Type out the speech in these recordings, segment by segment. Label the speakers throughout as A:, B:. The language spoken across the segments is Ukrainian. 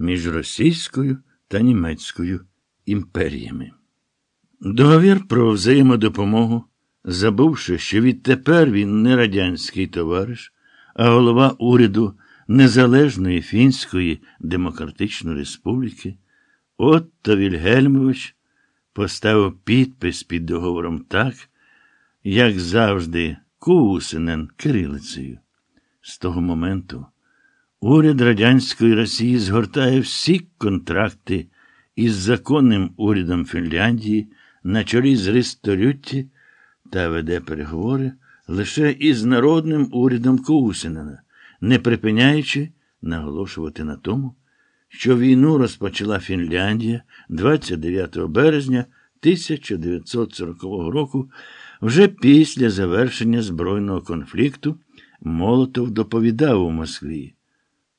A: між Російською та Німецькою імперіями. Договір про взаємодопомогу, забувши, що відтепер він не радянський товариш, а голова уряду Незалежної Фінської Демократичної Республіки, Отто Вільгельмович поставив підпис під договором так, як завжди, Кусинен кирилицею. З того моменту уряд Радянської Росії згортає всі контракти із законним урядом Фінляндії на чолі з Ристорютті та веде переговори лише із народним урядом Кусинена, не припиняючи наголошувати на тому, що війну розпочала Фінляндія 29 березня 1940 року, вже після завершення збройного конфлікту Молотов доповідав у Москві.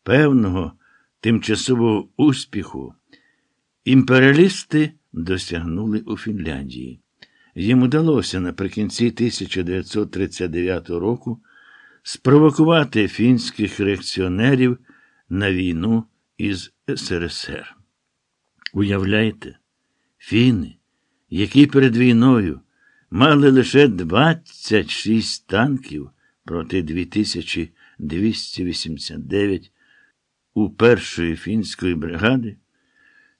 A: Певного тимчасового успіху імперіалісти досягнули у Фінляндії. Їм удалося наприкінці 1939 року спровокувати фінських реакціонерів на війну із СРСР. Уявляєте, фіни, які перед війною мали лише 26 танків проти 2289 у першої фінської бригади,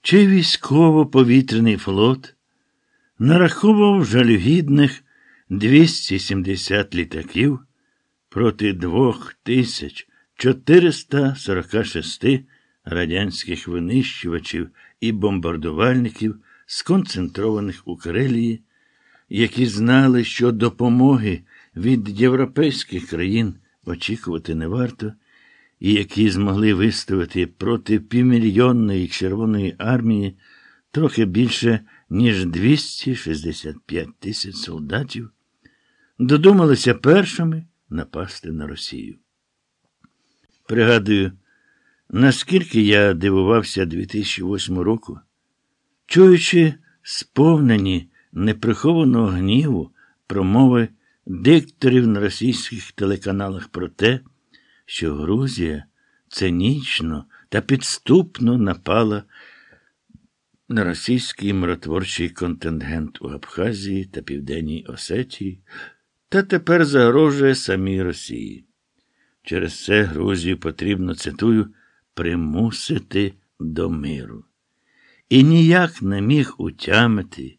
A: чи військово-повітряний флот нараховував жалюгідних 270 літаків проти 2446 радянських винищувачів і бомбардувальників, сконцентрованих у Карелії, які знали, що допомоги від європейських країн очікувати не варто, і які змогли виставити проти півмільйонної Червоної армії трохи більше, ніж 265 тисяч солдатів, додумалися першими напасти на Росію. Пригадую, наскільки я дивувався 2008 року, чуючи сповнені неприхованого гніву промови дикторів на російських телеканалах про те, що Грузія цинічно та підступно напала на російський миротворчий контингент у Абхазії та Південній Осетії, та тепер загрожує самій Росії. Через це Грузію потрібно, цитую, примусити до миру. І ніяк не міг утямити,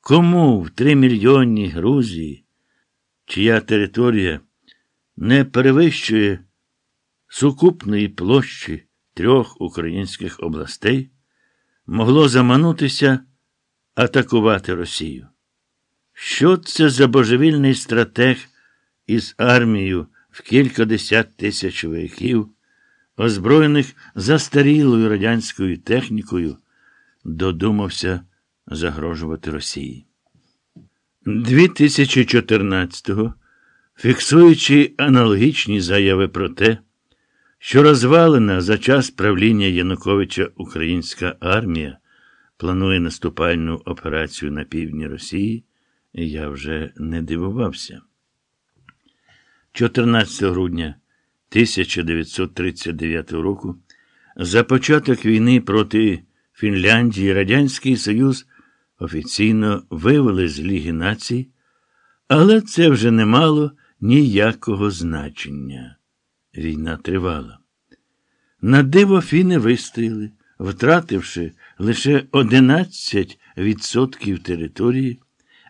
A: кому в тримільйонній Грузії, чия територія не перевищує сукупної площі трьох українських областей, могло заманутися атакувати Росію. Що це за божевільний стратег із армією в кількадесят тисяч вояків, озброєних застарілою радянською технікою, додумався загрожувати Росії? 2014-го, фіксуючи аналогічні заяви про те, що розвалена за час правління Януковича українська армія планує наступальну операцію на півдні Росії, я вже не дивувався. 14 грудня 1939 року за початок війни проти Фінляндії Радянський Союз офіційно вивели з Ліги націй, але це вже не мало ніякого значення. Війна тривала. На диво фіни вистояли, втративши лише 11% території,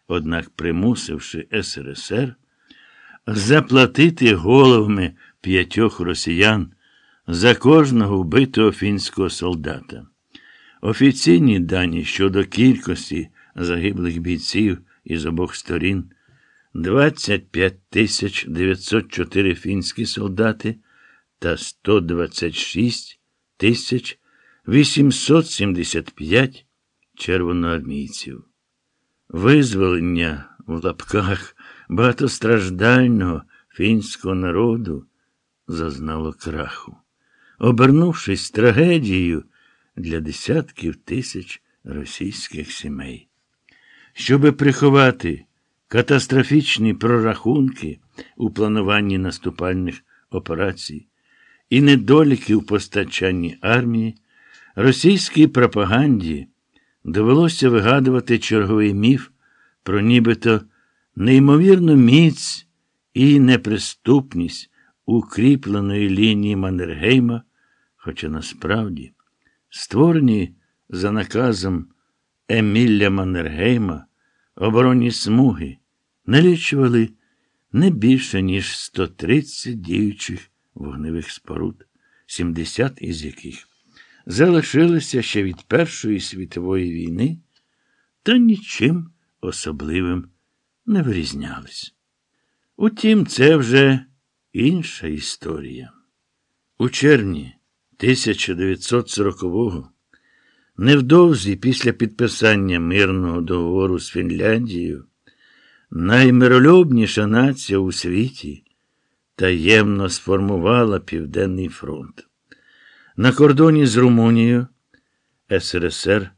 A: однак примусивши СРСР заплатити головами п'ятьох росіян за кожного вбитого фінського солдата. Офіційні дані щодо кількості загиблих бійців із обох сторін 25 тисяч 904 фінські солдати та 126 тисяч 875 червоноармійців. Визволення в лапках багатостраждального фінського народу зазнало краху, обернувшись трагедією для десятків тисяч російських сімей. Щоби приховати катастрофічні прорахунки у плануванні наступальних операцій і недоліки у постачанні армії, Російській пропаганді довелося вигадувати черговий міф про нібито неймовірну міць і неприступність укріпленої лінії Маннергейма, хоча насправді створені за наказом Емілля Маннергейма оборонні смуги налічували не більше, ніж 130 діючих вогневих споруд, 70 із яких залишилися ще від Першої світової війни та нічим особливим не вирізнялись. Утім, це вже інша історія. У червні 1940-го, невдовзі після підписання мирного договору з Фінляндією, наймиролюбніша нація у світі таємно сформувала Південний фронт. На кордоні з Румунією СРСР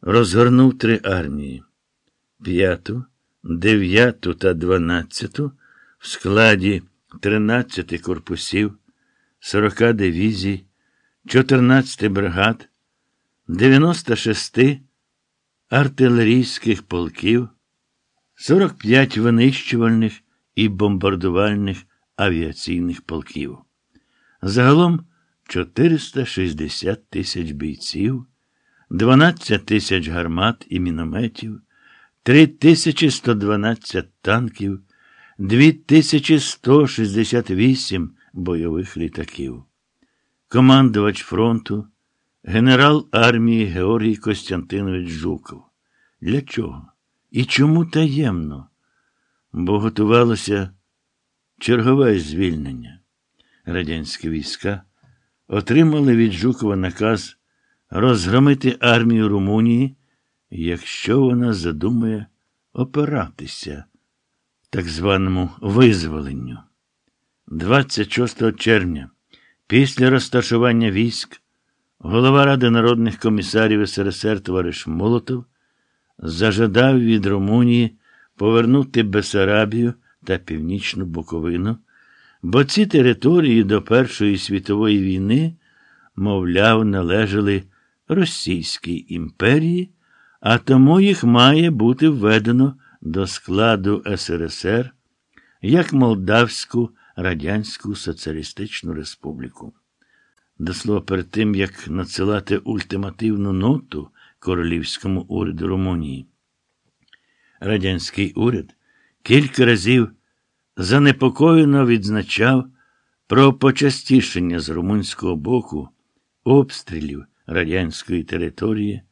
A: розгорнув три армії п'яту, дев'яту та дванадцяту в складі 13 корпусів, 40 дивізій, 14 бригад, 96 артилерійських полків, 45 винищувальних і бомбардувальних авіаційних полків. Загалом 460 тисяч бійців, 12 тисяч гармат і мінометів, 3112 танків, 2168 бойових літаків. Командувач фронту, генерал армії Георгій Костянтинович Жуков. Для чого? І чому таємно? Бо готувалося чергове звільнення. Радянські війська отримали від Жукова наказ розгромити армію Румунії, якщо вона задумає опиратися так званому визволенню. 26 червня, після розташування військ, голова Ради народних комісарів СРСР товариш Молотов зажадав від Румунії повернути Бесарабію та Північну Буковину, бо ці території до Першої світової війни, мовляв, належали Російській імперії, а тому їх має бути введено до складу СРСР як Молдавську Радянську Соціалістичну Республіку. До слова, перед тим, як надсилати ультимативну ноту королівському уряду Румунії. Радянський уряд кілька разів занепокоєно відзначав про почастішення з румунського боку обстрілів радянської території